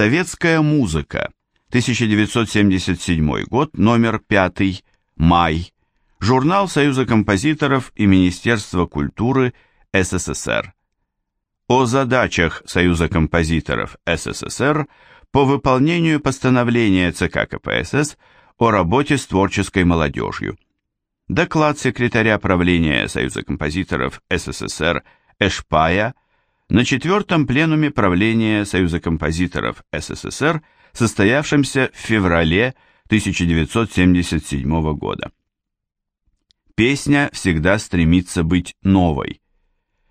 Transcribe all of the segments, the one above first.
Советская музыка. 1977 год, номер 5, май. Журнал Союза композиторов и Министерства культуры СССР. О задачах Союза композиторов СССР по выполнению постановления ЦК КПСС о работе с творческой молодежью. Доклад секретаря правления Союза композиторов СССР Эшпая на четвертом пленуме правления Союза композиторов СССР – состоявшемся в феврале 1977 года. Песня всегда стремится быть новой.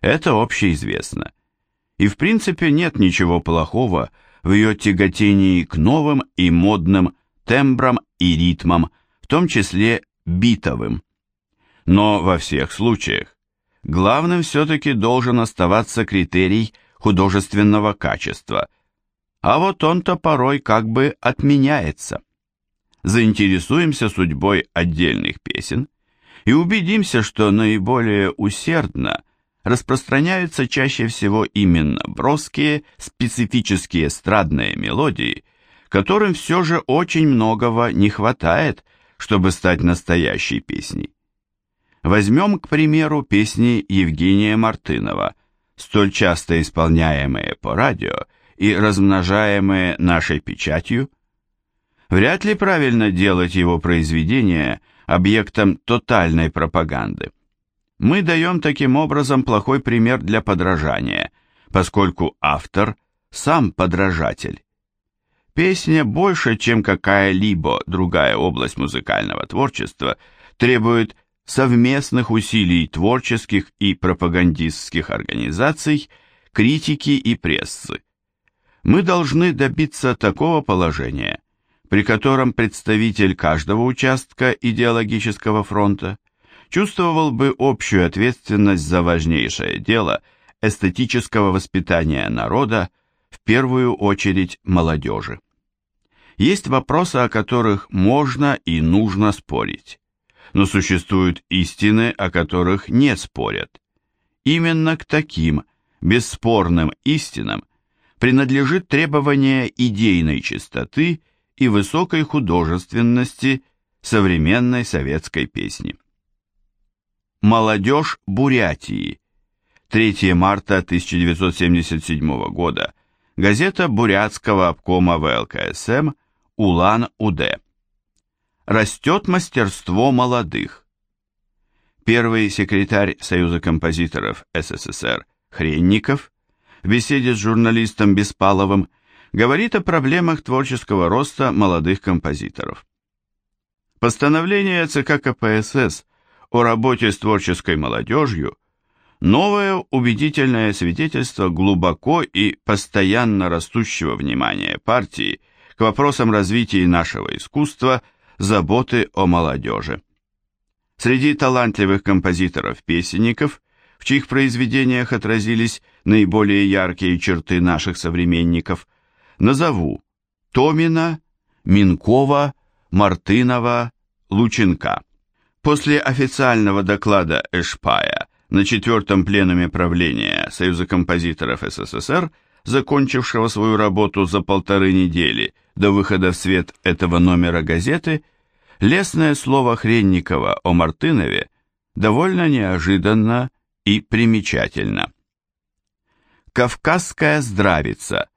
Это общеизвестно. И в принципе нет ничего плохого в ее тяготении к новым и модным тембрам и ритмам, в том числе битовым. Но во всех случаях главным все-таки должен оставаться критерий художественного качества, а вот он-то порой как бы отменяется. Заинтересуемся судьбой отдельных песен и убедимся, что наиболее усердно распространяются чаще всего именно броские, специфические эстрадные мелодии, которым все же очень многого не хватает, чтобы стать настоящей песней. Возьмем, к примеру, песни Евгения Мартынова, столь часто исполняемые по радио и размножаемые нашей печатью? Вряд ли правильно делать его произведение объектом тотальной пропаганды. Мы даем таким образом плохой пример для подражания, поскольку автор сам подражатель. Песня больше, чем какая-либо другая область музыкального творчества, требует совместных усилий творческих и пропагандистских организаций, критики и прессы мы должны добиться такого положения, при котором представитель каждого участка идеологического фронта чувствовал бы общую ответственность за важнейшее дело эстетического воспитания народа, в первую очередь молодежи. Есть вопросы, о которых можно и нужно спорить, но существуют истины, о которых не спорят. Именно к таким бесспорным истинам – принадлежит требование идейной чистоты и высокой художественности современной советской песни. Молодежь Бурятии. 3 марта 1977 года. Газета Бурятского обкома ВЛКСМ Улан-Удэ. Растет мастерство молодых. Первый секретарь Союза композиторов СССР Хренников в беседе с журналистом Беспаловым говорит о проблемах творческого роста молодых композиторов. Постановление ЦК КПСС о работе с творческой молодежью – новое убедительное свидетельство глубоко и постоянно растущего внимания партии к вопросам развития нашего искусства, заботы о молодежи. Среди талантливых композиторов-песенников в чьих произведениях отразились наиболее яркие черты наших современников, назову Томина, Минкова, Мартынова, Лученка. После официального доклада Эшпая на четвертом пленуме правления Союза композиторов СССР, закончившего свою работу за полторы недели до выхода в свет этого номера газеты, лестное слово Хренникова о Мартынове довольно неожиданно и примечательно. Кавказская здравица.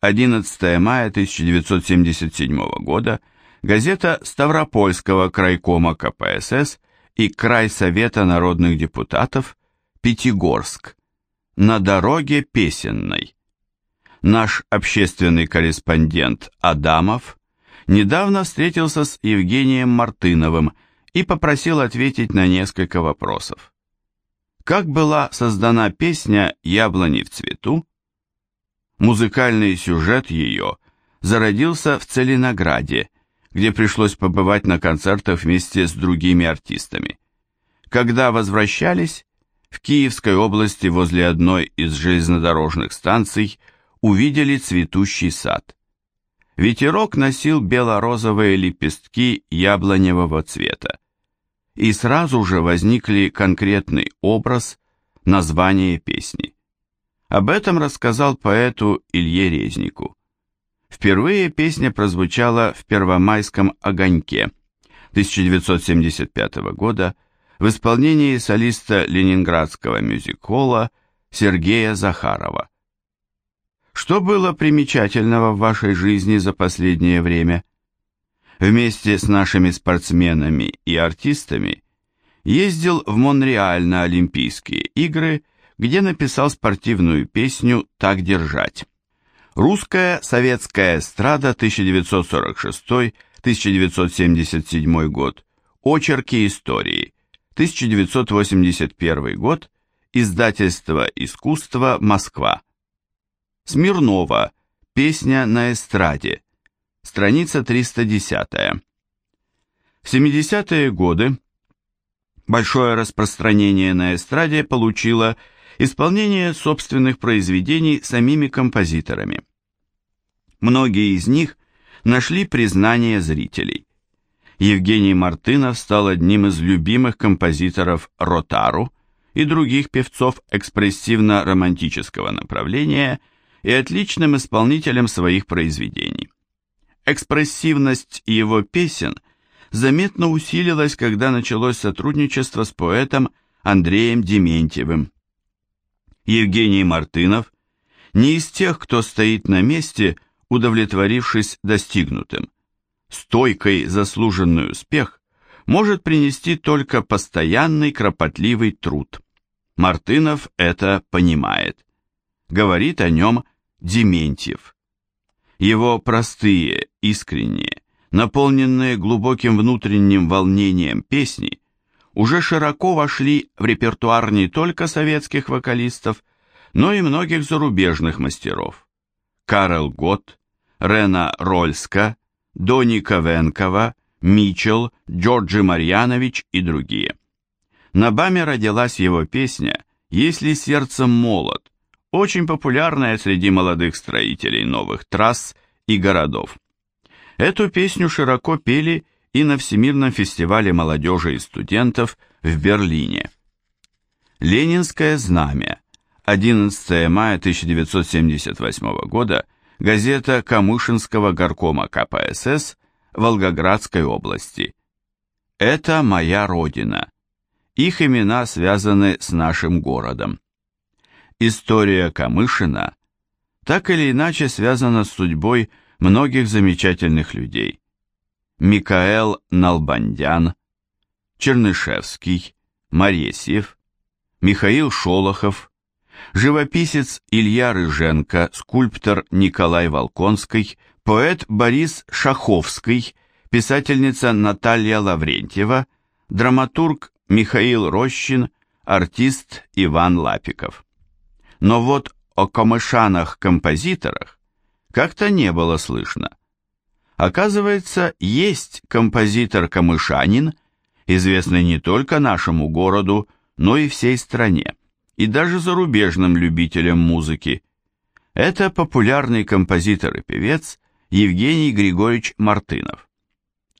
11 мая 1977 года. Газета Ставропольского крайкома КПСС и Крайсовета народных депутатов Пятигорск. На дороге песенной. Наш общественный корреспондент Адамов недавно встретился с Евгением Мартыновым и попросил ответить на несколько вопросов. Как была создана песня «Яблони в цвету»? Музыкальный сюжет ее зародился в Целинограде, где пришлось побывать на концертах вместе с другими артистами. Когда возвращались, в Киевской области возле одной из железнодорожных станций увидели цветущий сад. Ветерок носил бело-розовые лепестки яблоневого цвета и сразу же возникли конкретный образ, название песни. Об этом рассказал поэту Илье Резнику. Впервые песня прозвучала в Первомайском огоньке 1975 года в исполнении солиста Ленинградского мюзик-холла Сергея Захарова. Что было примечательного в вашей жизни за последнее время? Вместе с нашими спортсменами и артистами ездил в Монреаль на Олимпийские игры, где написал спортивную песню «Так держать». Русская советская эстрада 1946-1977 год. Очерки истории. 1981 год. Издательство «Искусство. Москва». Смирнова. Песня на эстраде. Страница 310. В 70-е годы большое распространение на эстраде получило исполнение собственных произведений самими композиторами. Многие из них нашли признание зрителей. Евгений Мартынов стал одним из любимых композиторов Ротару и других певцов экспрессивно-романтического направления и отличным исполнителем своих произведений. Экспрессивность его песен заметно усилилась, когда началось сотрудничество с поэтом Андреем Дементьевым. Евгений Мартынов не из тех, кто стоит на месте, удовлетворившись достигнутым. Стойкий заслуженный успех может принести только постоянный кропотливый труд. Мартынов это понимает. Говорит о нем Дементьев. Его простые, искренние, наполненные глубоким внутренним волнением песни уже широко вошли в репертуар не только советских вокалистов, но и многих зарубежных мастеров. Карел Гott, Рена Рольска, Дони Ковенкова, Мичел, Джорджи Марьянович и другие. На БАМе родилась его песня «Если сердцем молод», очень популярная среди молодых строителей новых трасс и городов. Эту песню широко пели и на Всемирном фестивале молодежи и студентов в Берлине. Ленинское знамя. 11 мая 1978 года. Газета Камышинского горкома КПСС Волгоградской области. Это моя родина. Их имена связаны с нашим городом. История Камышина так или иначе связана с судьбой многих замечательных людей. Микаэл Налбандян, Чернышевский, Моресьев, Михаил Шолохов, живописец Илья Рыженко, скульптор Николай Волконский, поэт Борис Шаховский, писательница Наталья Лаврентьева, драматург Михаил Рощин, артист Иван Лапиков. Но вот о камышанах-композиторах как-то не было слышно. Оказывается, есть композитор-камышанин, известный не только нашему городу, но и всей стране, и даже зарубежным любителям музыки. Это популярный композитор и певец Евгений Григорьевич Мартынов.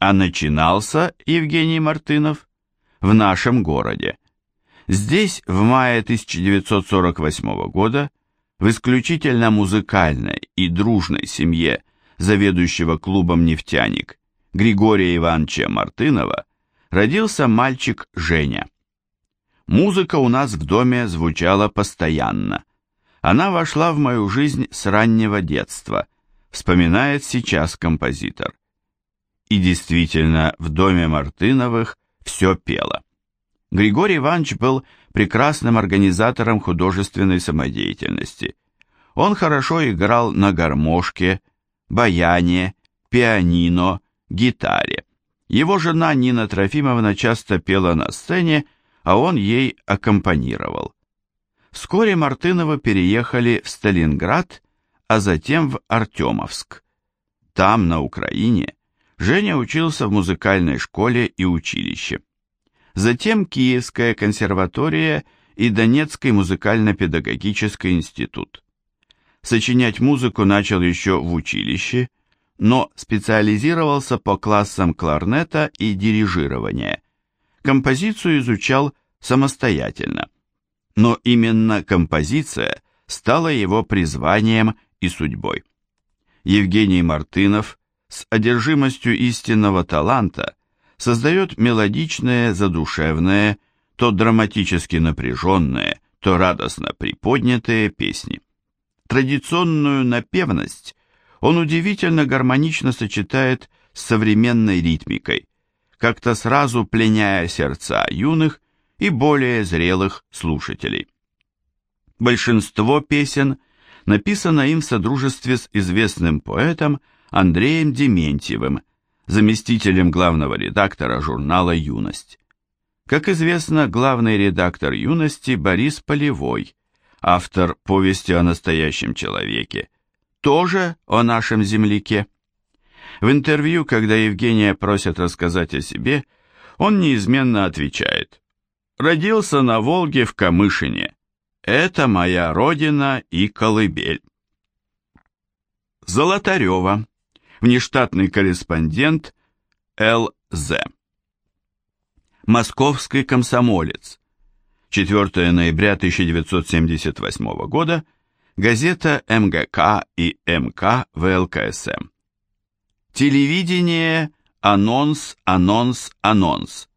А начинался Евгений Мартынов в нашем городе. Здесь в мае 1948 года в исключительно музыкальной и дружной семье заведующего клубом «Нефтяник» Григория Ивановича Мартынова, родился мальчик Женя. Музыка у нас в доме звучала постоянно. Она вошла в мою жизнь с раннего детства, вспоминает сейчас композитор. И действительно, в доме Мартыновых все пело. Григорий Иванович был прекрасным организатором художественной самодеятельности. Он хорошо играл на гармошке, баяне, пианино, гитаре. Его жена Нина Трофимовна часто пела на сцене, а он ей аккомпанировал. Вскоре Мартыновы переехали в Сталинград, а затем в Артемовск. Там, на Украине, Женя учился в музыкальной школе и училище. Затем Киевская консерватория и Донецкий музыкально-педагогический институт. Сочинять музыку начал еще в училище, но специализировался по классам кларнета и дирижирования. Композицию изучал самостоятельно. Но именно композиция стала его призванием и судьбой. Евгений Мартынов с одержимостью истинного таланта создает мелодичные, задушевные, то драматически напряженные, то радостно приподнятые песни. Традиционную напевность он удивительно гармонично сочетает с современной ритмикой, как-то сразу пленяя сердца юных и более зрелых слушателей. Большинство песен написано им в содружестве с известным поэтом Андреем Дементьевым, заместителем главного редактора журнала «Юность». Как известно, главный редактор «Юности» Борис Полевой, автор повести о настоящем человеке, тоже о нашем земляке. В интервью, когда Евгения просят рассказать о себе, он неизменно отвечает «Родился на Волге в Камышине. Это моя родина и колыбель». Золотарева, внештатный корреспондент ЛЗ. Московский комсомолец. 4 ноября 1978 года. Газета МГК и МК ВЛКСМ. Телевидение, анонс, анонс, анонс.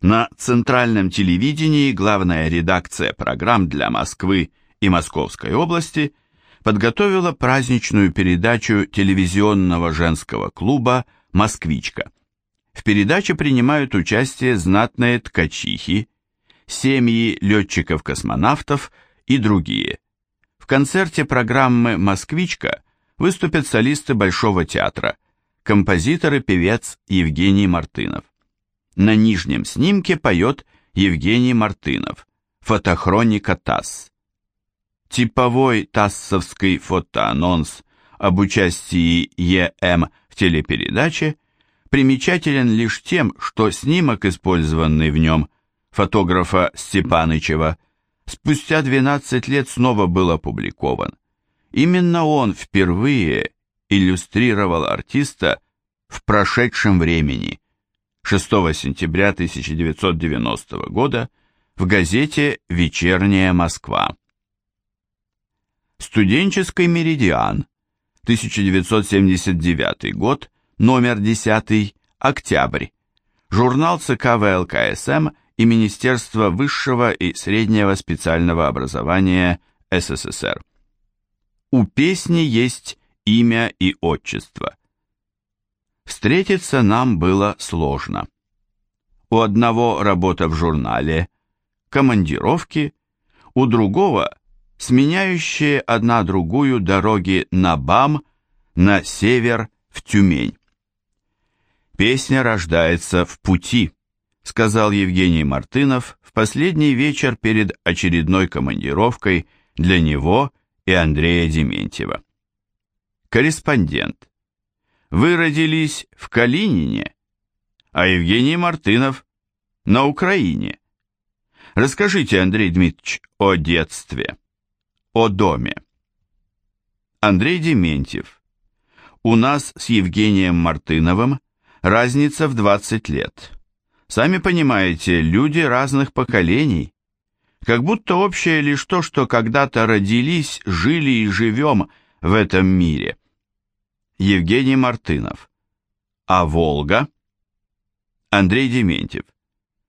На центральном телевидении главная редакция программ для Москвы и Московской области подготовила праздничную передачу телевизионного женского клуба «Москвичка». В передаче принимают участие знатные ткачихи, семьи летчиков-космонавтов и другие. В концерте программы «Москвичка» выступят солисты Большого театра – композитор и певец Евгений Мартынов. На нижнем снимке поет Евгений Мартынов, фотохроника ТАСС. Типовой тассовский фотоанонс об участии ЕМ в телепередаче примечателен лишь тем, что снимок, использованный в нем, фотографа Степанычева, спустя 12 лет снова был опубликован. Именно он впервые иллюстрировал артиста в прошедшем времени 6 сентября 1990 года в газете «Вечерняя Москва». Студенческий меридиан, 1979 год, номер 10, октябрь, журнал ЦК ВЛКСМ и Министерство высшего и среднего специального образования СССР. У песни есть имя и отчество. Встретиться нам было сложно. У одного работа в журнале, командировки, у другого сменяющие одна другую дороги на БАМ, на север, в Тюмень. «Песня рождается в пути», сказал Евгений Мартынов в последний вечер перед очередной командировкой для него и Андрея Дементьева. Корреспондент. Вы родились в Калинине, а Евгений Мартынов на Украине. Расскажите, Андрей Дмитриевич, о детстве, о доме. Андрей Дементьев. У нас с Евгением Мартыновым разница в 20 лет. Сами понимаете, люди разных поколений. Как будто общее лишь то, что когда-то родились, жили и живем в этом мире. Евгений Мартынов. А Волга? Андрей Дементьев.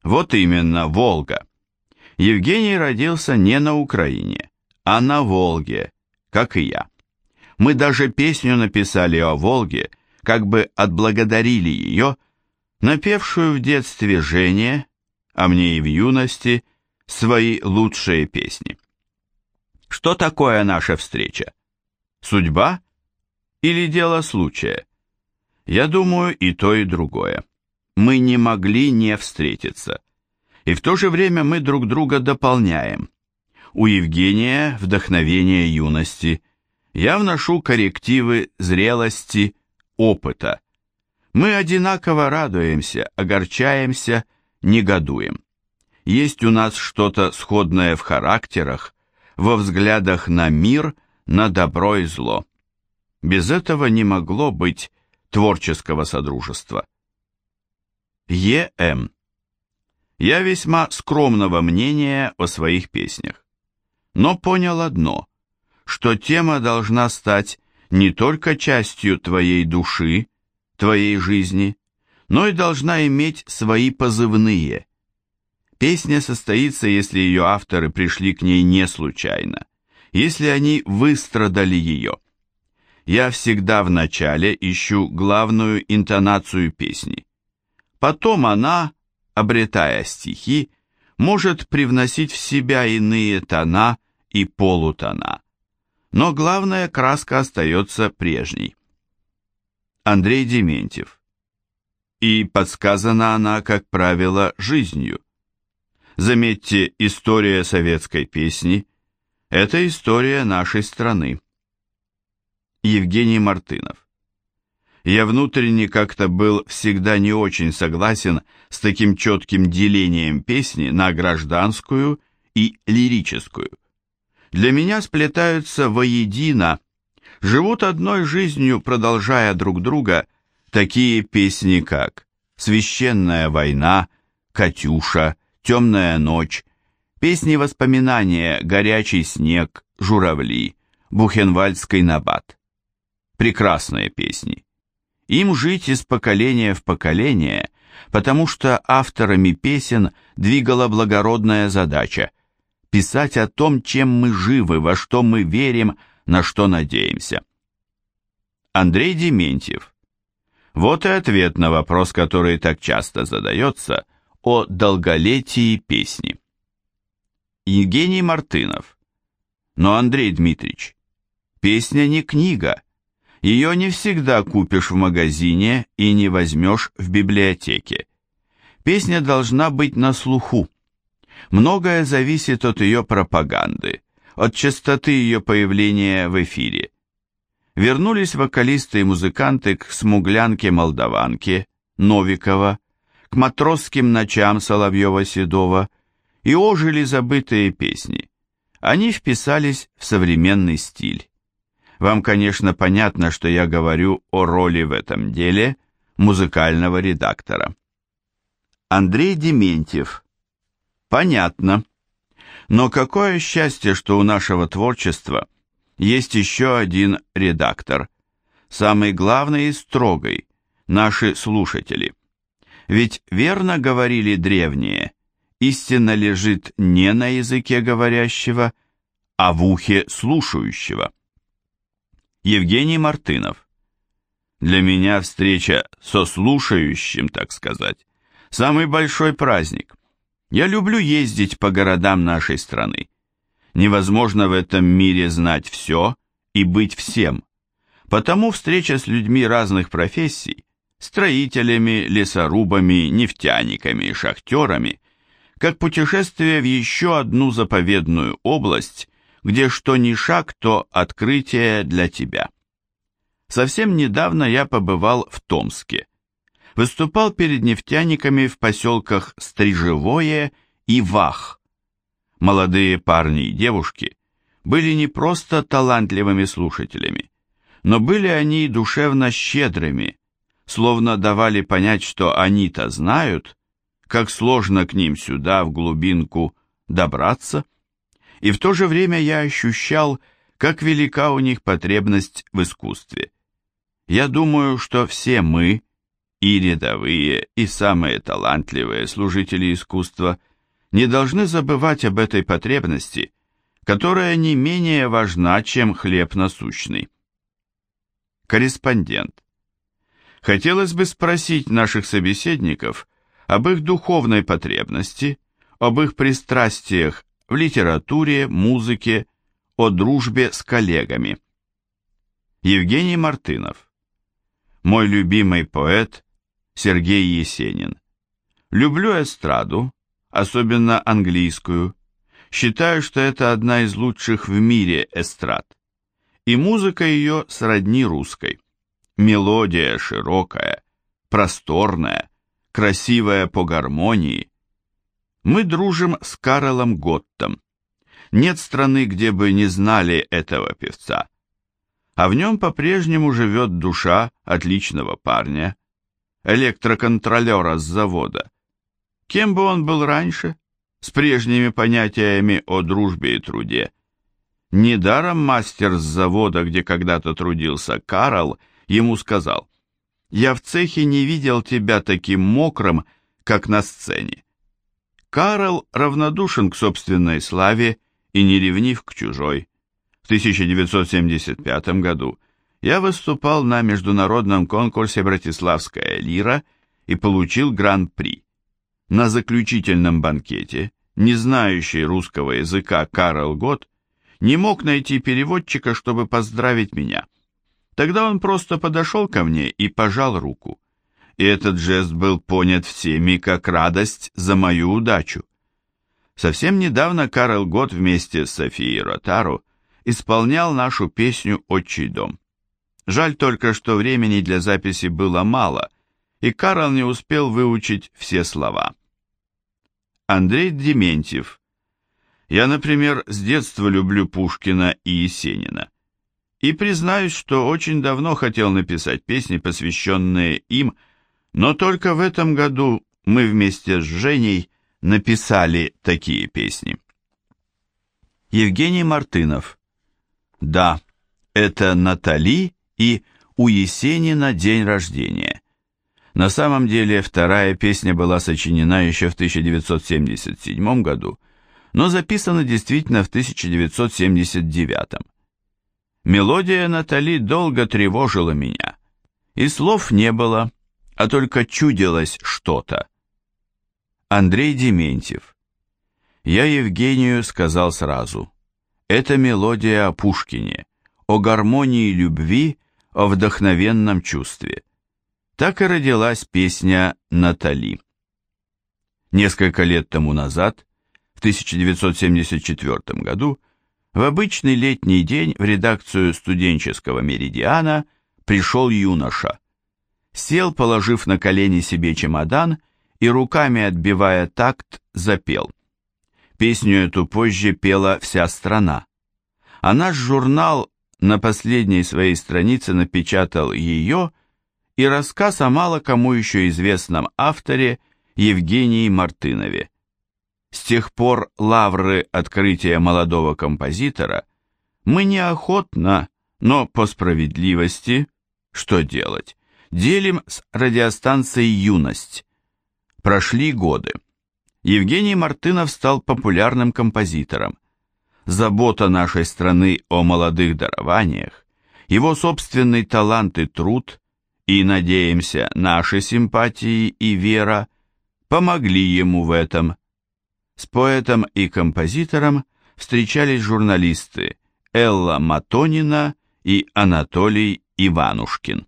Вот именно, Волга. Евгений родился не на Украине, а на Волге, как и я. Мы даже песню написали о Волге, как бы отблагодарили ее, напевшую в детстве Жене, а мне и в юности, свои лучшие песни. Что такое наша встреча? Судьба? или дело случая? Я думаю, и то, и другое. Мы не могли не встретиться. И в то же время мы друг друга дополняем. У Евгения вдохновение юности. Я вношу коррективы зрелости, опыта. Мы одинаково радуемся, огорчаемся, негодуем. Есть у нас что-то сходное в характерах, во взглядах на мир, на добро и зло. Без этого не могло быть творческого содружества. Е.М. Я весьма скромного мнения о своих песнях, но понял одно, что тема должна стать не только частью твоей души, твоей жизни, но и должна иметь свои позывные. Песня состоится, если ее авторы пришли к ней не случайно, если они выстрадали ее. Я всегда вначале ищу главную интонацию песни. Потом она, обретая стихи, может привносить в себя иные тона и полутона. Но главная краска остается прежней. Андрей Дементьев. И подсказана она, как правило, жизнью. Заметьте, история советской песни – это история нашей страны. Евгений Мартынов. Я внутренне как-то был всегда не очень согласен с таким четким делением песни на гражданскую и лирическую. Для меня сплетаются воедино, живут одной жизнью, продолжая друг друга, такие песни, как «Священная война», «Катюша», «Темная ночь», песни воспоминания «Горячий снег», «Журавли», «Бухенвальдский набат». Прекрасные песни. Им жить из поколения в поколение, потому что авторами песен двигала благородная задача – писать о том, чем мы живы, во что мы верим, на что надеемся. Андрей Дементьев. Вот и ответ на вопрос, который так часто задается, о долголетии песни. Евгений Мартынов. Но, Андрей Дмитриевич, песня не книга, ее не всегда купишь в магазине и не возьмешь в библиотеке. Песня должна быть на слуху. Многое зависит от ее пропаганды, от частоты ее появления в эфире. Вернулись вокалисты и музыканты к смуглянке-молдаванке Новикова, к матросским ночам Соловьева-Седова и ожили забытые песни. Они вписались в современный стиль. Вам, конечно, понятно, что я говорю о роли в этом деле музыкального редактора. Андрей Дементьев. Понятно. Но какое счастье, что у нашего творчества есть еще один редактор, самый главный и строгий, наши слушатели. Ведь верно говорили древние, истина лежит не на языке говорящего, а в ухе слушающего. Евгений Мартынов. Для меня встреча со слушающим, так сказать, самый большой праздник. Я люблю ездить по городам нашей страны. Невозможно в этом мире знать все и быть всем. Потому встреча с людьми разных профессий, строителями, лесорубами, нефтяниками, шахтерами, как путешествие в еще одну заповедную область, где что ни шаг, то открытие для тебя. Совсем недавно я побывал в Томске. Выступал перед нефтяниками в поселках Стрижевое и Вах. Молодые парни и девушки были не просто талантливыми слушателями, но были они и душевно щедрыми, словно давали понять, что они-то знают, как сложно к ним сюда, в глубинку, добраться, и в то же время я ощущал, как велика у них потребность в искусстве. Я думаю, что все мы, и рядовые, и самые талантливые служители искусства, не должны забывать об этой потребности, которая не менее важна, чем хлеб насущный. Корреспондент. Хотелось бы спросить наших собеседников об их духовной потребности, об их пристрастиях в литературе, музыке, о дружбе с коллегами. Евгений Мартынов. Мой любимый поэт Сергей Есенин. Люблю эстраду, особенно английскую. Считаю, что это одна из лучших в мире эстрад. И музыка ее сродни русской. Мелодия широкая, просторная, красивая по гармонии, мы дружим с Карлом Готтом. Нет страны, где бы не знали этого певца. А в нем по-прежнему живет душа отличного парня, электроконтролера с завода. Кем бы он был раньше, с прежними понятиями о дружбе и труде? Недаром мастер с завода, где когда-то трудился Карл, ему сказал, «Я в цехе не видел тебя таким мокрым, как на сцене». Карл равнодушен к собственной славе и не ревнив к чужой. В 1975 году я выступал на международном конкурсе «Братиславская лира» и получил гран-при. На заключительном банкете, не знающий русского языка Карл Гот, не мог найти переводчика, чтобы поздравить меня. Тогда он просто подошел ко мне и пожал руку. И этот жест был понят всеми как радость за мою удачу. Совсем недавно Карл Гот вместе с Софией Ротару исполнял нашу песню «Отчий дом». Жаль только, что времени для записи было мало, и Карл не успел выучить все слова. Андрей Дементьев. Я, например, с детства люблю Пушкина и Есенина. И признаюсь, что очень давно хотел написать песни, посвященные им, но только в этом году мы вместе с Женей написали такие песни. Евгений Мартынов. Да, это Натали и у Есенина день рождения. На самом деле вторая песня была сочинена еще в 1977 году, но записана действительно в 1979. Мелодия Натали долго тревожила меня, и слов не было, а только чудилось что-то. Андрей Дементьев. Я Евгению сказал сразу. Это мелодия о Пушкине, о гармонии любви, о вдохновенном чувстве. Так и родилась песня «Натали». Несколько лет тому назад, в 1974 году, в обычный летний день в редакцию студенческого «Меридиана» пришел юноша. Сел, положив на колени себе чемодан и руками отбивая такт, запел. Песню эту позже пела вся страна. А наш журнал на последней своей странице напечатал ее и рассказ о мало кому еще известном авторе Евгении Мартынове. С тех пор лавры открытия молодого композитора мы неохотно, но по справедливости, что делать, делим с радиостанцией «Юность». Прошли годы. Евгений Мартынов стал популярным композитором. Забота нашей страны о молодых дарованиях, его собственный талант и труд и, надеемся, наши симпатии и вера помогли ему в этом. С поэтом и композитором встречались журналисты Элла Матонина и Анатолий Иванушкин.